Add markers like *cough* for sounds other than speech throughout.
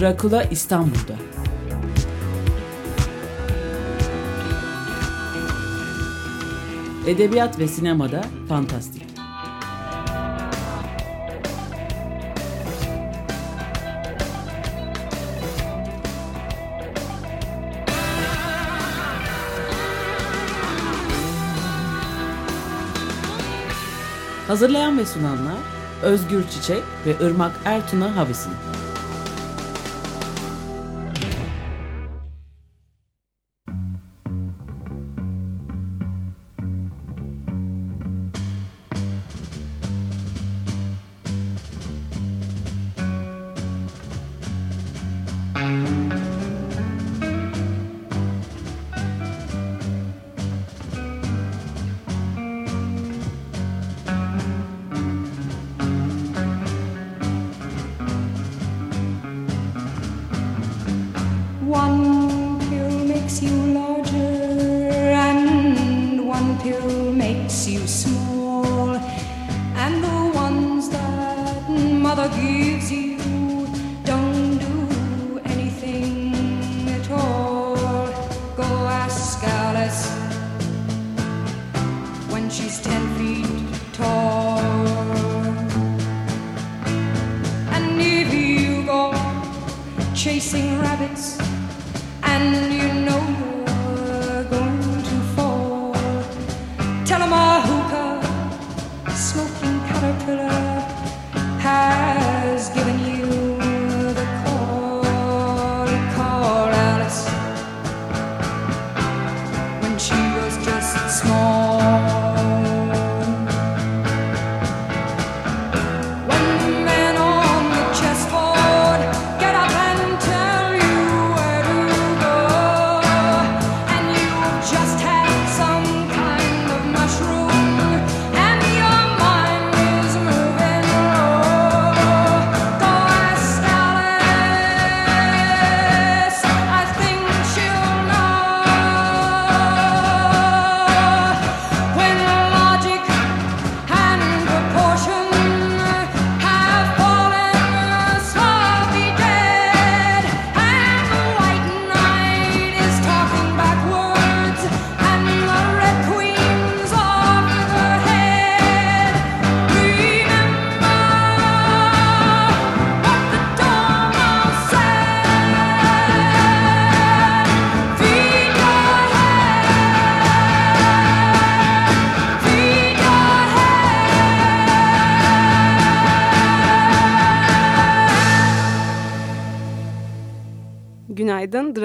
Drakula İstanbul'da. Edebiyat ve sinemada fantastik. Hazırlayan ve sunanlar Özgür Çiçek ve Irmak Ertuna Havisin. Música Salomon.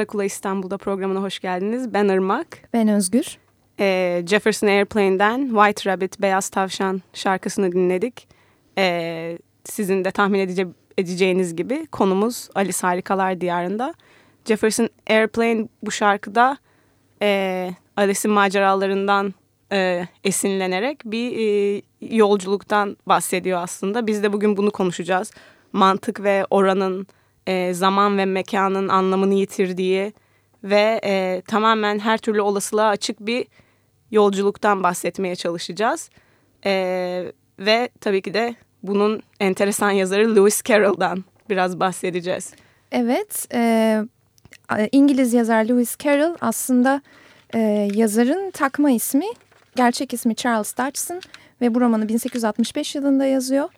Drakula İstanbul'da programına hoş geldiniz. Ben Irmak. Ben Özgür. Ee, Jefferson Airplane'den White Rabbit, Beyaz Tavşan şarkısını dinledik. Ee, sizin de tahmin edice edeceğiniz gibi konumuz Alice Harikalar Diyarı'nda. Jefferson Airplane bu şarkıda e, Alice'in maceralarından e, esinlenerek bir e, yolculuktan bahsediyor aslında. Biz de bugün bunu konuşacağız. Mantık ve oranın e, zaman ve mekanın anlamını yitirdiği ve e, tamamen her türlü olasılığa açık bir yolculuktan bahsetmeye çalışacağız. E, ve tabii ki de bunun enteresan yazarı Lewis Carroll'dan biraz bahsedeceğiz. Evet, e, İngiliz yazar Lewis Carroll aslında e, yazarın takma ismi, gerçek ismi Charles Dodgson ve bu romanı 1865 yılında yazıyor.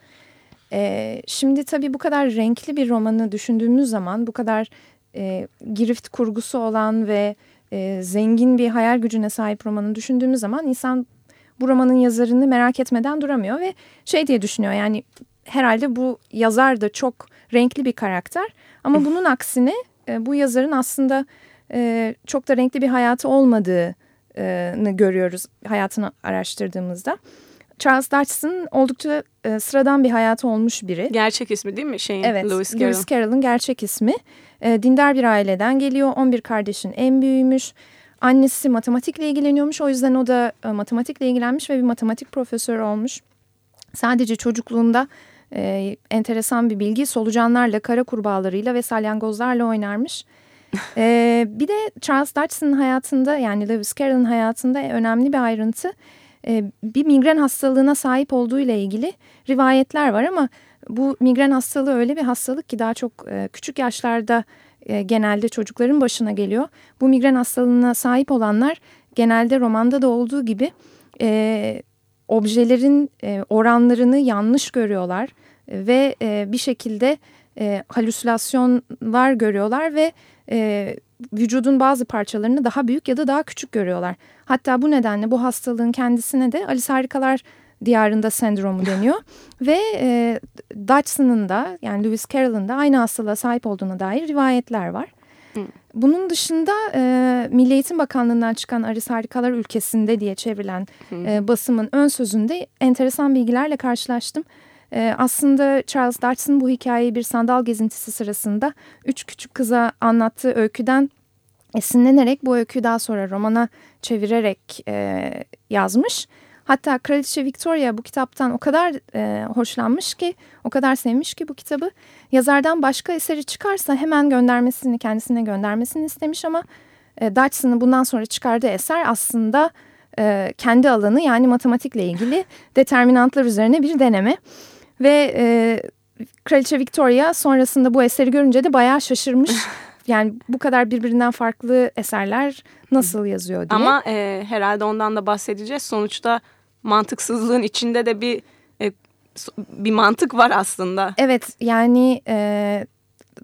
E, şimdi tabii bu kadar renkli bir romanı düşündüğümüz zaman, bu kadar e, girift kurgusu olan ve e, zengin bir hayal gücüne sahip romanı düşündüğümüz zaman insan bu romanın yazarını merak etmeden duramıyor ve şey diye düşünüyor yani herhalde bu yazar da çok renkli bir karakter ama bunun aksine e, bu yazarın aslında e, çok da renkli bir hayatı olmadığını görüyoruz hayatını araştırdığımızda. Charles Dodgson oldukça e, sıradan bir hayatı olmuş biri. Gerçek ismi değil mi şeyin? Evet, Lewis Carroll. Lewis Carroll'ın gerçek ismi. E, dindar bir aileden geliyor. 11 kardeşin en büyüğümüş. Annesi matematikle ilgileniyormuş. O yüzden o da e, matematikle ilgilenmiş ve bir matematik profesörü olmuş. Sadece çocukluğunda e, enteresan bir bilgi solucanlarla, kara kurbağalarıyla ve salyangozlarla oynarmış. *laughs* e, bir de Charles Dodgson'ın hayatında yani Lewis Carroll'ın hayatında önemli bir ayrıntı. E, bir migren hastalığına sahip olduğu ile ilgili rivayetler var ama Bu migren hastalığı öyle bir hastalık ki daha çok e, küçük yaşlarda e, genelde çocukların başına geliyor. Bu migren hastalığına sahip olanlar genelde romanda da olduğu gibi objelerin oranlarını yanlış görüyorlar ve bir şekilde e, halüsinasyonlar görüyorlar ve vücudun bazı parçalarını daha büyük ya da daha küçük görüyorlar. Hatta bu nedenle bu hastalığın kendisine de Alice Harikalar Diyarında sendromu *laughs* deniyor ve e, Dodgson'ın da yani Lewis Carroll'ın da aynı hastalığa sahip olduğuna dair rivayetler var. Bunun dışında e, Milli Eğitim Bakanlığı'ndan çıkan Aris Harikalar Ülkesinde diye çevrilen e, basımın ön sözünde enteresan bilgilerle karşılaştım. E, aslında Charles Dodgson bu hikayeyi bir sandal gezintisi sırasında üç küçük kıza anlattığı öyküden esinlenerek bu öyküyü daha sonra romana çevirerek e, yazmış. Hatta Kraliçe Victoria bu kitaptan o kadar e, hoşlanmış ki, o kadar sevmiş ki bu kitabı. Yazardan başka eseri çıkarsa hemen göndermesini, kendisine göndermesini istemiş ama e, Dodgson'ın bundan sonra çıkardığı eser aslında e, kendi alanı yani matematikle ilgili *laughs* determinantlar üzerine bir deneme. Ve e, Kraliçe Victoria sonrasında bu eseri görünce de bayağı şaşırmış. *laughs* Yani bu kadar birbirinden farklı eserler nasıl yazıyor diye. Ama e, herhalde ondan da bahsedeceğiz. Sonuçta mantıksızlığın içinde de bir e, bir mantık var aslında. Evet yani e,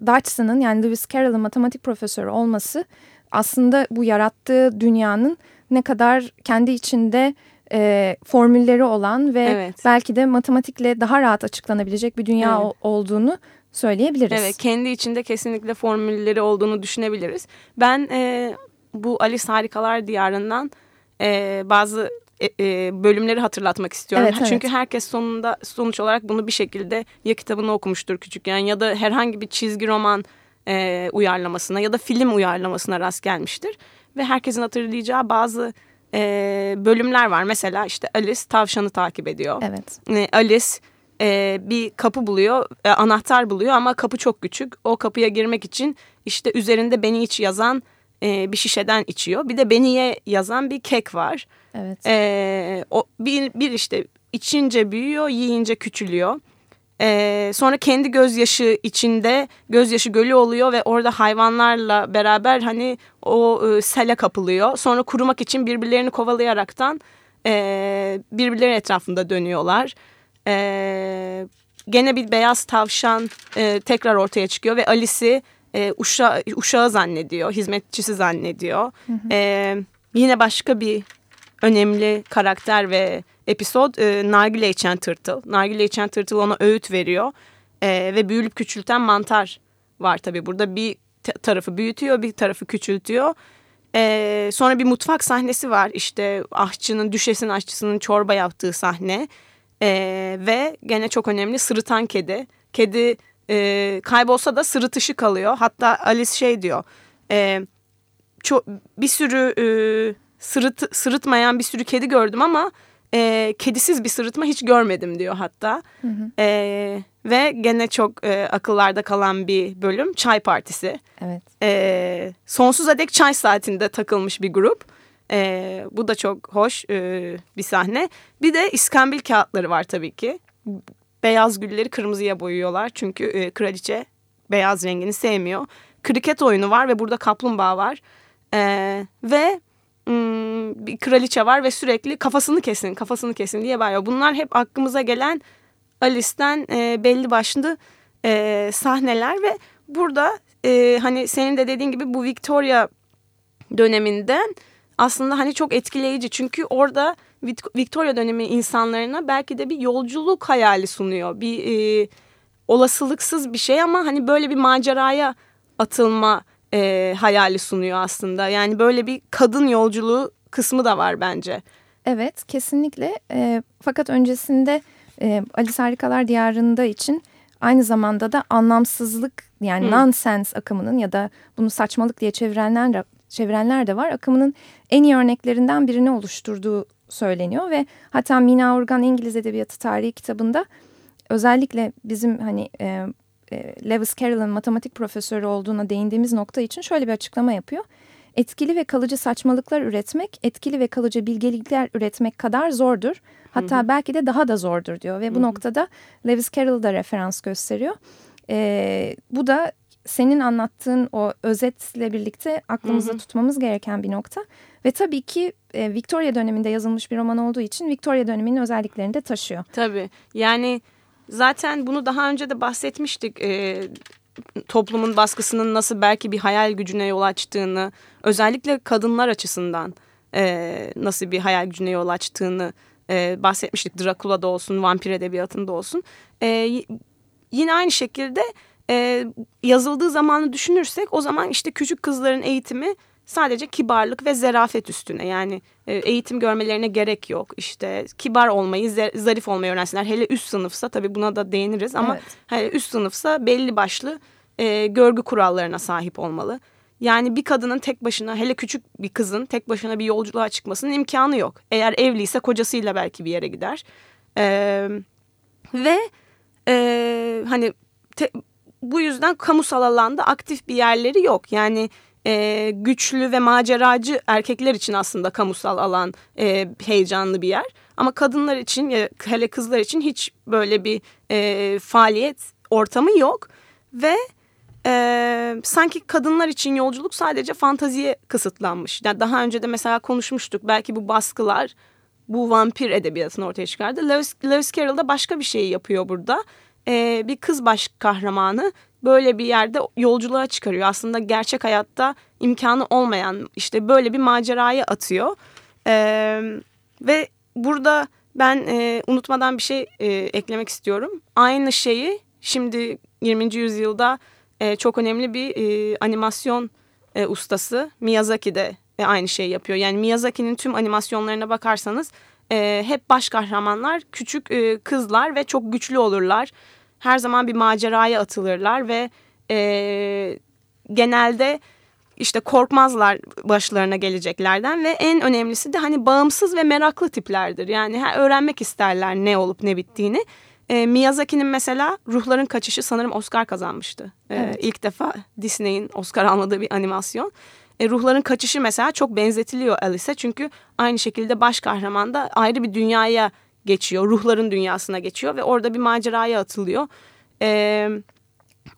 Dodgson'ın yani Lewis Carroll'ın matematik profesörü olması aslında bu yarattığı dünyanın ne kadar kendi içinde e, formülleri olan ve Evet. belki de matematikle daha rahat açıklanabilecek bir dünya Evet. olduğunu söyleyebiliriz. Evet, kendi içinde kesinlikle formülleri olduğunu düşünebiliriz. Ben e, bu Alice Harikalar Diyarı'ndan e, bazı e, e, bölümleri hatırlatmak istiyorum. Evet, evet. Çünkü herkes sonunda sonuç olarak bunu bir şekilde ya kitabını okumuştur küçükken ya da herhangi bir çizgi roman e, uyarlamasına ya da film uyarlamasına rast gelmiştir. Ve herkesin hatırlayacağı bazı e, bölümler var. Mesela işte Alice tavşanı takip ediyor. Evet. E, Alice e, bir kapı buluyor, e, anahtar buluyor ama kapı çok küçük. O kapıya girmek için işte üzerinde beni iç yazan e, bir şişeden içiyor. Bir de beniye yazan bir kek var. Evet. E, o bir, bir işte içince büyüyor, yiyince küçülüyor. E, sonra kendi gözyaşı içinde gözyaşı gölü oluyor ve orada hayvanlarla beraber hani o e, sele kapılıyor. Sonra kurumak için birbirlerini kovalayaraktan e, birbirleri etrafında dönüyorlar. E, gene bir beyaz tavşan e, tekrar ortaya çıkıyor ve Alice'i e, uşa, uşağı zannediyor, hizmetçisi zannediyor. E, yine başka bir önemli karakter ve episod e, Nargile içen tırtıl. Nargile içen tırtıl ona öğüt veriyor E, ve büyülüp küçülten mantar var tabii. Burada bir ta- tarafı büyütüyor, bir tarafı küçültüyor. E, sonra bir mutfak sahnesi var. İşte aşçının, düşesin aşçısının çorba yaptığı sahne. E, ve gene çok önemli sırıtan kedi. Kedi e, kaybolsa da sırıtışı kalıyor. Hatta Alice şey diyor. E, bir sürü e, sırıt, sırıtmayan bir sürü kedi gördüm ama e, kedisiz bir sırıtma hiç görmedim diyor hatta. E, ve gene çok e, akıllarda kalan bir bölüm Çay Partisi. Evet. E, sonsuza dek çay saatinde takılmış bir grup. E, bu da çok hoş e, bir sahne. Bir de iskambil kağıtları var tabii ki. Beyaz gülleri kırmızıya boyuyorlar çünkü e, kraliçe beyaz rengini sevmiyor. Kriket oyunu var ve burada kaplumbağa var. E, ve bir kraliçe var ve sürekli kafasını kesin, kafasını kesin diye bağırıyor. Bunlar hep aklımıza gelen Alice'den e, belli başlı e, sahneler ve burada e, hani senin de dediğin gibi bu Victoria döneminden aslında hani çok etkileyici. Çünkü orada Vic- Victoria dönemi insanlarına belki de bir yolculuk hayali sunuyor. Bir e, olasılıksız bir şey ama hani böyle bir maceraya atılma e, hayali sunuyor aslında. Yani böyle bir kadın yolculuğu kısmı da var bence. Evet kesinlikle E, fakat öncesinde e, Alice Harikalar Diyarı'nda için aynı zamanda da anlamsızlık yani Hı. nonsense akımının ya da bunu saçmalık diye çevirenler de, çevirenler de var. Akımının en iyi örneklerinden birini oluşturduğu söyleniyor ve hatta Mina Organ İngiliz Edebiyatı Tarihi kitabında özellikle bizim hani e, e, Lewis Carroll'ın matematik profesörü olduğuna değindiğimiz nokta için şöyle bir açıklama yapıyor. etkili ve kalıcı saçmalıklar üretmek, etkili ve kalıcı bilgelikler üretmek kadar zordur. Hatta belki de daha da zordur diyor ve bu noktada Lewis Carroll da referans gösteriyor. Ee, bu da senin anlattığın o özetle birlikte aklımızda tutmamız gereken bir nokta. Ve tabii ki e, Victoria döneminde yazılmış bir roman olduğu için Victoria döneminin özelliklerini de taşıyor. Tabii. Yani zaten bunu daha önce de bahsetmiştik. Ee, toplumun baskısının nasıl belki bir hayal gücüne yol açtığını, özellikle kadınlar açısından e, nasıl bir hayal gücüne yol açtığını e, bahsetmiştik. Drakula'da olsun, vampir edebiyatında olsun. E, yine aynı şekilde e, yazıldığı zamanı düşünürsek o zaman işte küçük kızların eğitimi sadece kibarlık ve zerafet üstüne yani e, eğitim görmelerine gerek yok işte kibar olmayı zarif olmayı öğrensinler hele üst sınıfsa tabii buna da değiniriz ama Evet. hele üst sınıfsa belli başlı e, görgü kurallarına sahip olmalı. Yani bir kadının tek başına hele küçük bir kızın tek başına bir yolculuğa çıkmasının imkanı yok. Eğer evliyse kocasıyla belki bir yere gider. Ee, ve e, hani te- bu yüzden kamusal alanda aktif bir yerleri yok. Yani e, güçlü ve maceracı erkekler için aslında kamusal alan e, heyecanlı bir yer. Ama kadınlar için ya hele kızlar için hiç böyle bir e, faaliyet ortamı yok. Ve e, sanki kadınlar için yolculuk sadece fantaziye kısıtlanmış. Yani daha önce de mesela konuşmuştuk. Belki bu baskılar bu vampir edebiyatını ortaya çıkardı. Lewis, Lewis Carroll da başka bir şey yapıyor burada. E, bir kız baş kahramanı böyle bir yerde yolculuğa çıkarıyor. Aslında gerçek hayatta imkanı olmayan işte böyle bir maceraya atıyor. E, ve burada ben e, unutmadan bir şey e, eklemek istiyorum. Aynı şeyi şimdi 20. yüzyılda e, çok önemli bir e, animasyon e, ustası Miyazaki de e, aynı şeyi yapıyor. Yani Miyazaki'nin tüm animasyonlarına bakarsanız e, hep baş kahramanlar küçük e, kızlar ve çok güçlü olurlar. Her zaman bir maceraya atılırlar ve e, genelde işte korkmazlar başlarına geleceklerden ve en önemlisi de hani bağımsız ve meraklı tiplerdir. Yani öğrenmek isterler ne olup ne bittiğini. E, Miyazaki'nin mesela Ruhların Kaçışı sanırım Oscar kazanmıştı. E, Evet. İlk defa Disney'in Oscar almadığı bir animasyon. E, Ruhların Kaçışı mesela çok benzetiliyor Alice'e çünkü aynı şekilde baş kahraman da ayrı bir dünyaya geçiyor. Ruhların dünyasına geçiyor ve orada bir maceraya atılıyor. E,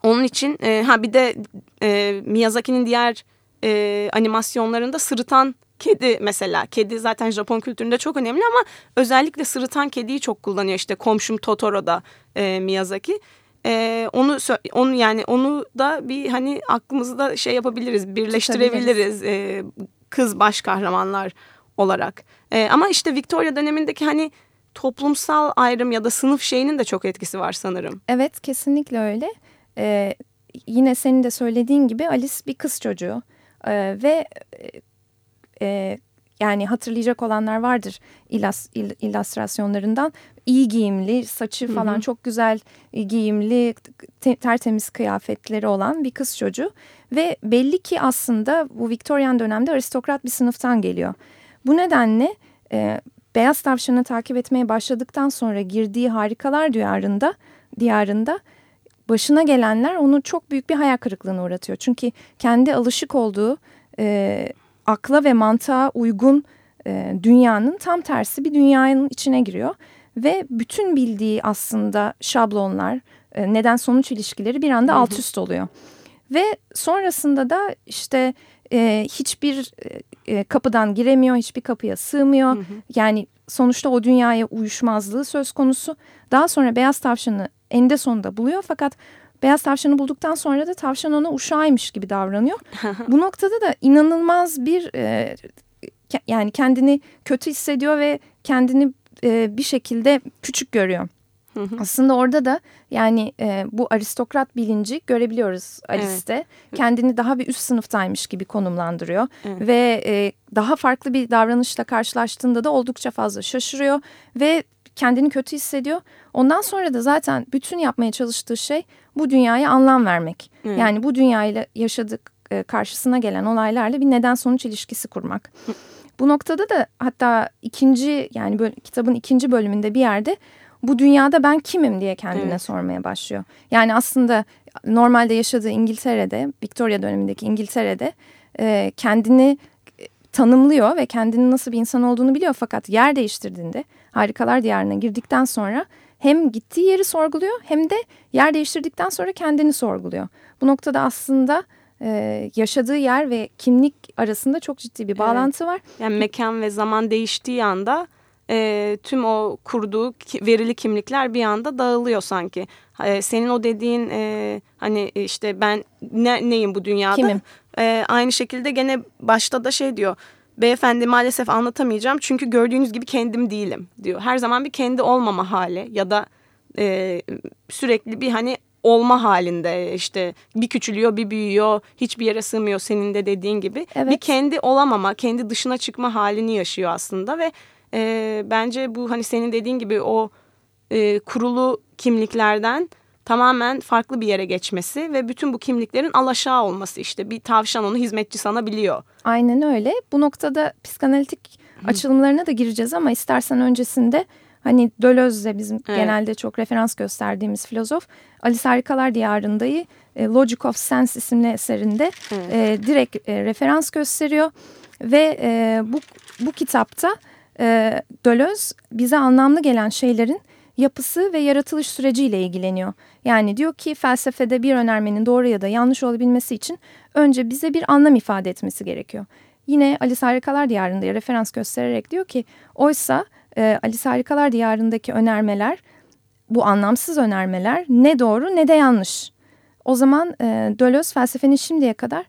onun için e, ha bir de e, Miyazaki'nin diğer e, animasyonlarında sırıtan kedi mesela. Kedi zaten Japon kültüründe çok önemli ama özellikle sırıtan kediyi çok kullanıyor. İşte komşum Totoro'da e, Miyazaki. E, onu onu yani onu da bir hani aklımızda şey yapabiliriz, birleştirebiliriz e, kız baş kahramanlar olarak. E, ama işte Victoria dönemindeki hani toplumsal ayrım ya da sınıf şeyinin de çok etkisi var sanırım. Evet kesinlikle öyle. Ee, yine senin de söylediğin gibi Alice bir kız çocuğu Ee, ve e, yani hatırlayacak olanlar vardır ilas, il- illüstrasyonlarından iyi giyimli saçı falan çok güzel e, giyimli te- tertemiz kıyafetleri olan bir kız çocuğu ve belli ki aslında bu Victorian dönemde aristokrat bir sınıftan geliyor. Bu nedenle e, Beyaz Tavşan'ı takip etmeye başladıktan sonra girdiği harikalar diyarında diyarında başına gelenler onu çok büyük bir hayal kırıklığına uğratıyor. Çünkü kendi alışık olduğu e, akla ve mantığa uygun e, dünyanın tam tersi bir dünyanın içine giriyor. Ve bütün bildiği aslında şablonlar, e, neden sonuç ilişkileri bir anda alt üst oluyor. Ve sonrasında da işte e, hiçbir e, kapıdan giremiyor, hiçbir kapıya sığmıyor. Yani sonuçta o dünyaya uyuşmazlığı söz konusu. Daha sonra beyaz tavşanı eninde sonunda buluyor fakat beyaz tavşanı bulduktan sonra da tavşan ona uşağıymış gibi davranıyor. *laughs* Bu noktada da inanılmaz bir e, yani kendini kötü hissediyor ve kendini e, bir şekilde küçük görüyor. Aslında orada da yani e, bu aristokrat bilinci görebiliyoruz Alice'de. Kendini daha bir üst sınıftaymış gibi konumlandırıyor. Evet. Ve e, daha farklı bir davranışla karşılaştığında da oldukça fazla şaşırıyor. Ve kendini kötü hissediyor. Ondan sonra da zaten bütün yapmaya çalıştığı şey bu dünyaya anlam vermek. Evet. Yani bu dünyayla yaşadık e, karşısına gelen olaylarla bir neden sonuç ilişkisi kurmak. Bu noktada da hatta ikinci yani böyle, kitabın ikinci bölümünde bir yerde bu dünyada ben kimim diye kendine Evet. sormaya başlıyor. Yani aslında normalde yaşadığı İngiltere'de, Victoria dönemindeki İngiltere'de e, kendini e, tanımlıyor ve kendinin nasıl bir insan olduğunu biliyor. Fakat yer değiştirdiğinde Harikalar Diyarı'na girdikten sonra hem gittiği yeri sorguluyor hem de yer değiştirdikten sonra kendini sorguluyor. Bu noktada aslında e, yaşadığı yer ve kimlik arasında çok ciddi bir bağlantı var. Yani mekan ve zaman değiştiği anda e, tüm o kurduğu verili kimlikler bir anda dağılıyor sanki. E, senin o dediğin e, hani işte ben ne, neyim bu dünyada? Kimim? E, aynı şekilde gene başta da şey diyor. Beyefendi maalesef anlatamayacağım çünkü gördüğünüz gibi kendim değilim diyor. Her zaman bir kendi olmama hali ya da e, sürekli bir hani olma halinde işte bir küçülüyor bir büyüyor hiçbir yere sığmıyor senin de dediğin gibi Evet. bir kendi olamama kendi dışına çıkma halini yaşıyor aslında ve e, bence bu hani senin dediğin gibi o e, kurulu kimliklerden tamamen farklı bir yere geçmesi ve bütün bu kimliklerin alaşağı olması işte bir tavşan onu hizmetçi sanabiliyor. Aynen öyle. Bu noktada psikanalitik açılımlarına da gireceğiz ama istersen öncesinde hani Deleuze bizim Evet. genelde çok referans gösterdiğimiz filozof Alice Harikalar Diyarı'ndayı e, Logic of Sense isimli eserinde Evet. e, direkt e, referans gösteriyor ve e, bu bu kitapta e, Deleuze bize anlamlı gelen şeylerin yapısı ve yaratılış süreciyle ilgileniyor. Yani diyor ki felsefede bir önermenin doğru ya da yanlış olabilmesi için önce bize bir anlam ifade etmesi gerekiyor. Yine Alice Harikalar Diyarı'nda referans göstererek diyor ki oysa e, Alice Harikalar Diyarı'ndaki önermeler bu anlamsız önermeler ne doğru ne de yanlış. O zaman e, Deleuze felsefenin şimdiye kadar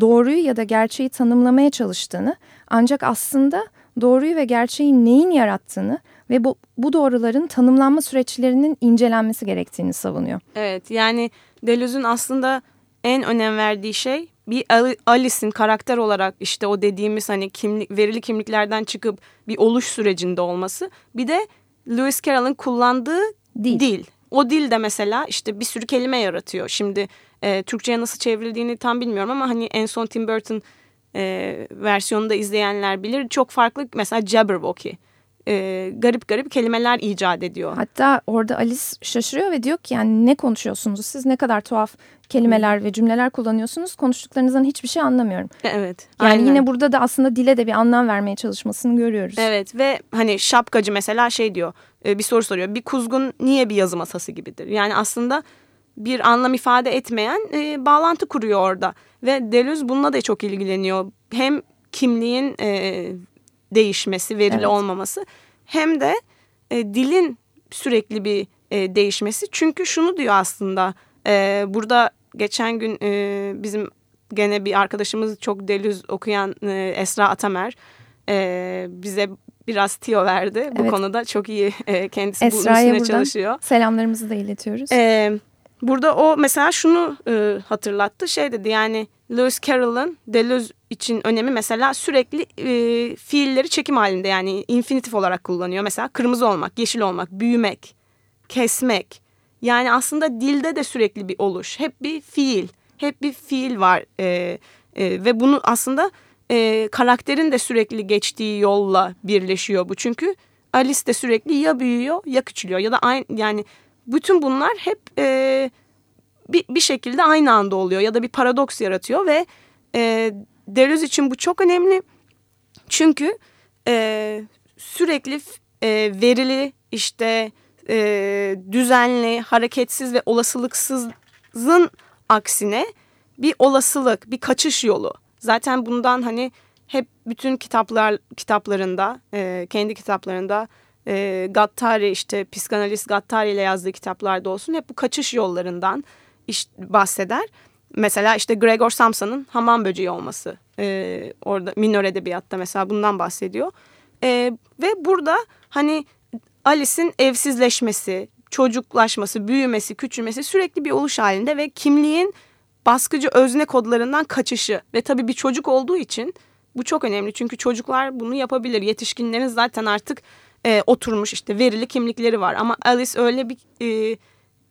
doğruyu ya da gerçeği tanımlamaya çalıştığını ancak aslında doğruyu ve gerçeği neyin yarattığını ve bu, bu doğruların tanımlanma süreçlerinin incelenmesi gerektiğini savunuyor. Evet yani Deleuze'ün aslında en önem verdiği şey bir Ali- Alice'in karakter olarak işte o dediğimiz hani kimlik verili kimliklerden çıkıp bir oluş sürecinde olması. Bir de Lewis Carroll'ın kullandığı Dil. dil. O dil de mesela işte bir sürü kelime yaratıyor. Şimdi e, Türkçe'ye nasıl çevrildiğini tam bilmiyorum ama hani en son Tim Burton e, versiyonunda izleyenler bilir. Çok farklı mesela Jabberwocky. E, garip garip kelimeler icat ediyor. Hatta orada Alice şaşırıyor ve diyor ki yani ne konuşuyorsunuz siz ne kadar tuhaf kelimeler ve cümleler kullanıyorsunuz konuştuklarınızdan hiçbir şey anlamıyorum. Evet. Yani aynen. yine burada da aslında dile de bir anlam vermeye çalışmasını görüyoruz. Evet ve hani şapkacı mesela şey diyor e, bir soru soruyor. Bir kuzgun niye bir yazı masası gibidir? Yani aslında bir anlam ifade etmeyen e, bağlantı kuruyor orada. Ve Deleuze bununla da çok ilgileniyor. Hem kimliğin e, değişmesi, verili Evet. olmaması hem de e, dilin sürekli bir e, değişmesi. Çünkü şunu diyor aslında e, burada geçen gün e, bizim gene bir arkadaşımız çok Deleuze okuyan e, Esra Atamer e, bize biraz tiyo verdi. Bu Evet. konuda çok iyi e, kendisi bunun Esra'ya üstüne buradan çalışıyor. selamlarımızı da iletiyoruz. Ee, burada o mesela şunu e, hatırlattı. Şey dedi yani Lewis Carroll'ın Deleuze için önemi mesela sürekli e, fiilleri çekim halinde yani infinitif olarak kullanıyor. Mesela kırmızı olmak, yeşil olmak, büyümek, kesmek. Yani aslında dilde de sürekli bir oluş. Hep bir fiil. Hep bir fiil var. E, e, ve bunu aslında e, karakterin de sürekli geçtiği yolla birleşiyor bu. Çünkü Alice de sürekli ya büyüyor ya küçülüyor ya da aynı yani bütün bunlar hep e, bir, bir şekilde aynı anda oluyor ya da bir paradoks yaratıyor ve e, Deleuze için bu çok önemli. Çünkü e, sürekli e, verili işte e, düzenli hareketsiz ve olasılıksızın aksine bir olasılık bir kaçış yolu. Zaten bundan hani hep bütün kitaplar kitaplarında e, kendi kitaplarında e, Gattari işte psikanalist Gattari ile yazdığı kitaplarda olsun hep bu kaçış yollarından iş, bahseder. Mesela işte Gregor Samsa'nın hamam böceği olması e, orada minor edebiyatta mesela bundan bahsediyor. E, ve burada hani Alice'in evsizleşmesi, çocuklaşması, büyümesi, küçülmesi sürekli bir oluş halinde ve kimliğin baskıcı özne kodlarından kaçışı ve tabii bir çocuk olduğu için bu çok önemli çünkü çocuklar bunu yapabilir. Yetişkinlerin zaten artık e, oturmuş işte verili kimlikleri var ama Alice öyle bir e,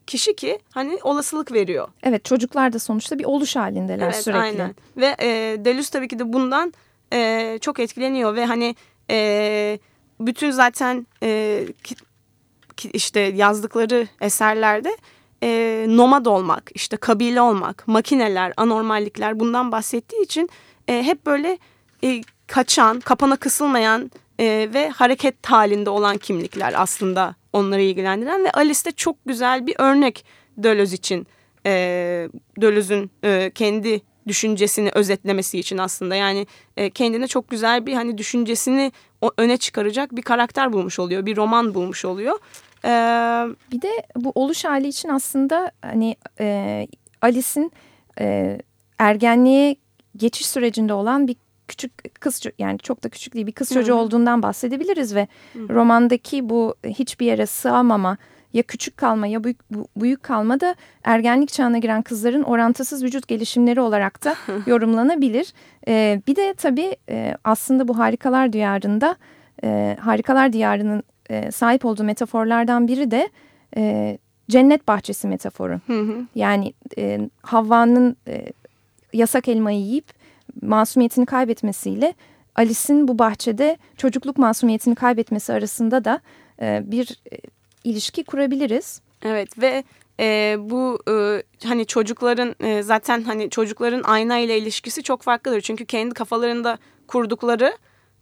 kişi ki hani olasılık veriyor. Evet çocuklar da sonuçta bir oluş halindeler Evet sürekli. aynen ve e, Deleuze tabii ki de bundan e, çok etkileniyor ve hani e, bütün zaten e, ki, ki işte yazdıkları eserlerde e, nomad olmak, işte kabile olmak, makineler, anormallikler bundan bahsettiği için e, hep böyle e, kaçan, kapana kısılmayan e, ve hareket halinde olan kimlikler aslında onları ilgilendiren ve Alice de çok güzel bir örnek Deleuze için. E, Deleuze'ün e, kendi düşüncesini özetlemesi için aslında yani e, kendine çok güzel bir hani düşüncesini o, öne çıkaracak bir karakter bulmuş oluyor, bir roman bulmuş oluyor. E, Bir de bu oluş hali için aslında hani e, Alice'in e, ergenliğe geçiş sürecinde olan bir küçük kız yani çok da küçük değil bir kız çocuğu Hı hı. olduğundan bahsedebiliriz ve romandaki bu hiçbir yere sığamama ya küçük kalma ya büyük, büyük kalma da ergenlik çağına giren kızların orantısız vücut gelişimleri olarak da *laughs* yorumlanabilir. E, bir de tabii e, aslında bu harikalar diyarında e, harikalar diyarının e, sahip olduğu metaforlardan biri de e, cennet bahçesi metaforu. hı hı. Yani e, Havva'nın e, yasak elmayı yiyip masumiyetini kaybetmesiyle Alice'in bu bahçede çocukluk masumiyetini kaybetmesi arasında da e, bir e, ilişki kurabiliriz. Evet ve e, bu e, hani çocukların e, zaten hani çocukların ayna ile ilişkisi çok farklıdır. Çünkü kendi kafalarında kurdukları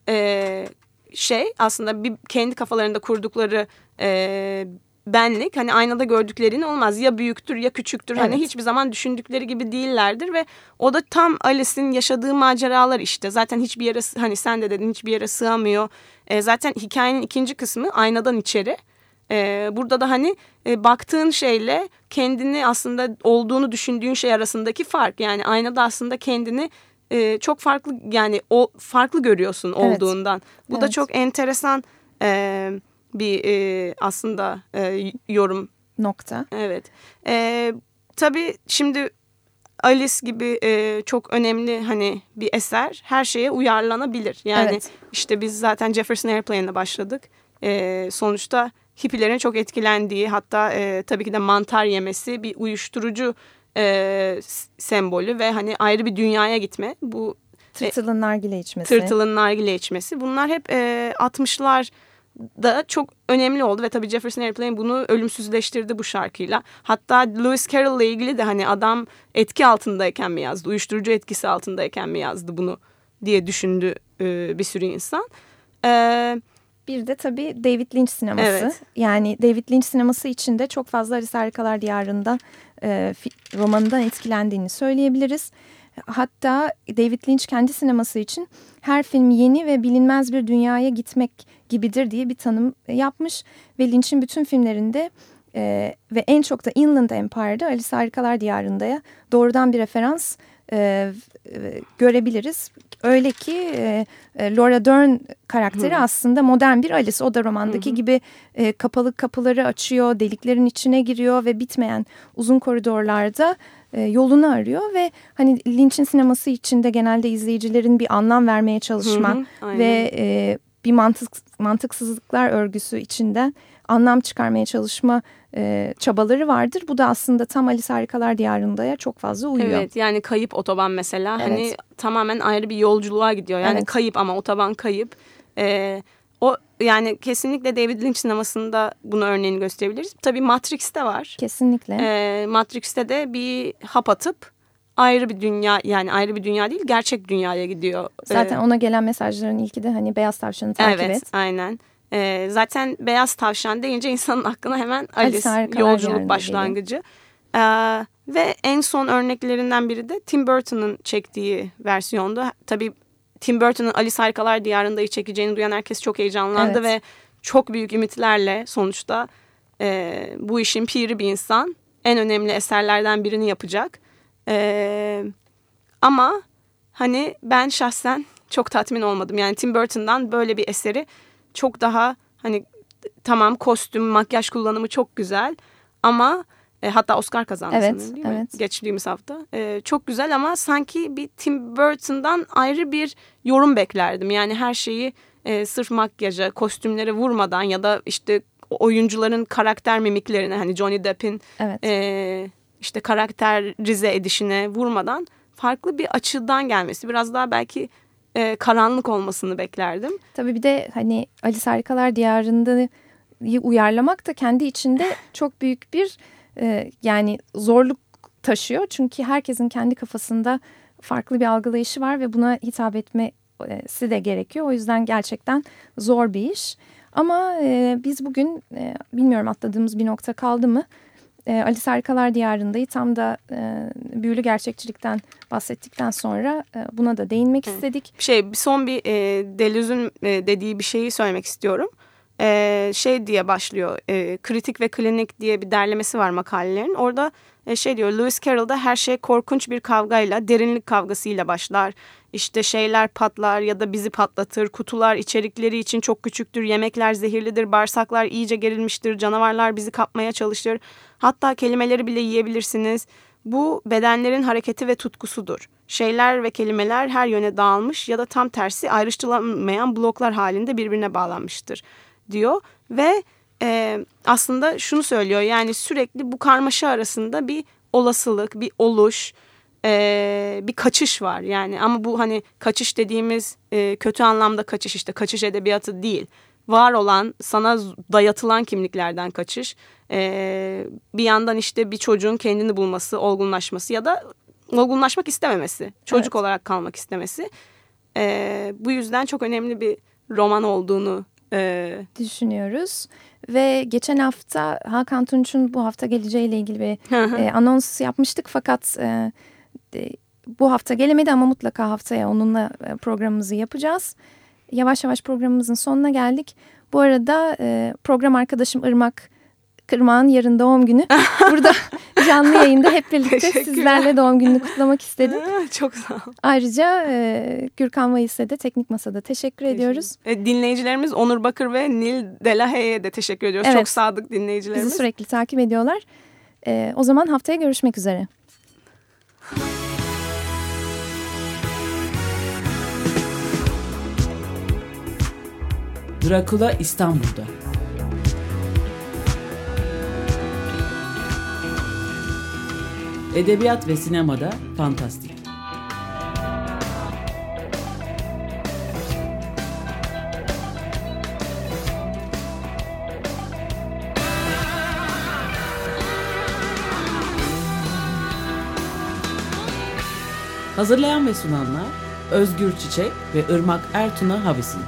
e, şey aslında bir kendi kafalarında kurdukları e, benlik hani aynada gördüklerini olmaz. Ya büyüktür ya küçüktür. Hani Evet. hiçbir zaman düşündükleri gibi değillerdir ve o da tam Alice'in yaşadığı maceralar işte. Zaten hiçbir yere hani sen de dedin hiçbir yere sığamıyor. E, zaten hikayenin ikinci kısmı aynadan içeri. Ee, burada da hani e, baktığın şeyle kendini aslında olduğunu düşündüğün şey arasındaki fark. Yani aynada aslında kendini e, çok farklı yani o farklı görüyorsun Evet. olduğundan. Bu da Evet. çok enteresan e, bir e, aslında e, yorum. Nokta. Evet. E, tabii şimdi Alice gibi e, çok önemli hani bir eser her şeye uyarlanabilir. Yani Evet. işte biz zaten Jefferson Airplane'le başladık. E, sonuçta hippilerin çok etkilendiği hatta e, tabii ki de mantar yemesi bir uyuşturucu e, sembolü ve hani ayrı bir dünyaya gitme. Bu Tırtılın nargile içmesi. tırtılın nargile içmesi bunlar hep e, 60'lar da çok önemli oldu ve tabii Jefferson Airplane bunu ölümsüzleştirdi bu şarkıyla. Hatta Lewis Carroll ile ilgili de hani adam etki altındayken mi yazdı, uyuşturucu etkisi altındayken mi yazdı bunu diye düşündü e, bir sürü insan. E, Bir de tabii David Lynch sineması. Evet. Yani David Lynch sineması içinde çok fazla Alice Harikalar Diyarı'nda e, romanından etkilendiğini söyleyebiliriz. Hatta David Lynch kendi sineması için her film yeni ve bilinmez bir dünyaya gitmek gibidir diye bir tanım yapmış. Ve Lynch'in bütün filmlerinde e, ve en çok da Inland Empire'da Alice Harikalar Diyarı'ndaya doğrudan bir referans e, e, görebiliriz. Öyle ki e, e, Laura Dern karakteri aslında modern bir Alice. O da romandaki gibi e, kapalı kapıları açıyor, deliklerin içine giriyor ve bitmeyen uzun koridorlarda e, yolunu arıyor ve hani Lynch'in sineması içinde genelde izleyicilerin bir anlam vermeye çalışma Hı hı, ve e, bir mantık mantıksızlıklar örgüsü içinden anlam çıkarmaya çalışma e, çabaları vardır. Bu da aslında tam Alice Harikalar Diyarı'ndaya çok fazla uyuyor. Evet yani kayıp otoban mesela Evet. hani tamamen ayrı bir yolculuğa gidiyor. Yani Evet. kayıp ama otoban kayıp. O yani kesinlikle David Lynch sinemasında bunu örneğini gösterebiliriz. Tabii Matrix'te var. Kesinlikle. Ee, Matrix'te de bir hap atıp ayrı bir dünya yani ayrı bir dünya değil gerçek dünyaya gidiyor. Zaten Ee, ona gelen mesajların ilki de hani beyaz tavşanı takip evet et. aynen. Ee, zaten beyaz tavşan deyince insanın aklına hemen Alice Alice, yolculuk başlangıcı. Ee, ve en son örneklerinden biri de Tim Burton'ın çektiği versiyonda. Tabii Tim Burton'ın Alice Harikalar Diyarı'nda'yı çekeceğini duyan herkes çok heyecanlandı Evet. ve çok büyük ümitlerle sonuçta e, bu işin piri bir insan en önemli eserlerden birini yapacak. E, ama hani ben şahsen çok tatmin olmadım. Yani Tim Burton'dan böyle bir eseri çok daha hani tamam kostüm, makyaj kullanımı çok güzel ama e, hatta Oscar kazandı Evet, sanırım değil mi? evet. Geçtiğimiz hafta. E, çok güzel ama sanki bir Tim Burton'dan ayrı bir yorum beklerdim. Yani her şeyi e, sırf makyaja, kostümlere vurmadan ya da işte oyuncuların karakter mimiklerine hani Johnny Depp'in Evet. e, işte karakterize edişine vurmadan farklı bir açıdan gelmesi. Biraz daha belki e, karanlık olmasını beklerdim. Tabii bir de hani Alice Harikalar Diyarı'nda'yı uyarlamak da kendi içinde *laughs* çok büyük bir e, yani zorluk taşıyor. Çünkü herkesin kendi kafasında farklı bir algılayışı var ve buna hitap etmesi de gerekiyor. O yüzden gerçekten zor bir iş. Ama e, biz bugün e, bilmiyorum atladığımız bir nokta kaldı mı? E, Alice Harikalar Diyarı'ndayı tam da e, büyülü gerçekçilikten bahsettikten sonra e, buna da değinmek Evet. istedik. Şey son bir e, Deleuze'ün e, dediği bir şeyi söylemek istiyorum. E, şey diye başlıyor. E, Kritik ve Klinik diye bir derlemesi var makalelerin. Orada e, şey diyor Lewis Carroll'da her şey korkunç bir kavgayla, derinlik kavgasıyla başlar. İşte şeyler patlar ya da bizi patlatır. Kutular içerikleri için çok küçüktür. Yemekler zehirlidir. Bağırsaklar iyice gerilmiştir. Canavarlar bizi kapmaya çalışır. Hatta kelimeleri bile yiyebilirsiniz. Bu bedenlerin hareketi ve tutkusudur. Şeyler ve kelimeler her yöne dağılmış ya da tam tersi ayrıştırılamayan bloklar halinde birbirine bağlanmıştır diyor. Ve e, aslında şunu söylüyor yani sürekli bu karmaşa arasında bir olasılık, bir oluş, e, bir kaçış var yani ama bu hani kaçış dediğimiz e, kötü anlamda kaçış işte kaçış edebiyatı değil. Var olan sana dayatılan kimliklerden kaçış. E, bir yandan işte bir çocuğun kendini bulması, olgunlaşması ya da olgunlaşmak istememesi, çocuk Evet. olarak kalmak istemesi. E, bu yüzden çok önemli bir roman olduğunu e, düşünüyoruz. Ve geçen hafta Hakan Tunç'un bu hafta geleceğiyle ilgili bir e, anons yapmıştık. Fakat e, de- bu hafta gelemedi ama mutlaka haftaya onunla e, programımızı yapacağız. Yavaş yavaş programımızın sonuna geldik. Bu arada e, program arkadaşım Irmak Kırmağ'ın yarın doğum günü. *laughs* Burada canlı yayında hep birlikte sizlerle doğum gününü kutlamak istedim. çok sağ ol. Ayrıca e, Gürkan Vayis'e de Teknik Masa'da teşekkür ediyoruz. E, dinleyicilerimiz Onur Bakır ve Nil Delahaye'ye de teşekkür ediyoruz. Evet. Çok sadık dinleyicilerimiz. Bizi sürekli takip ediyorlar. E, o zaman haftaya görüşmek üzere. Drakula İstanbul'da. Edebiyat ve sinemada fantastik. Hazırlayan ve sunanlar Özgür Çiçek ve Irmak Ertuna Havisin.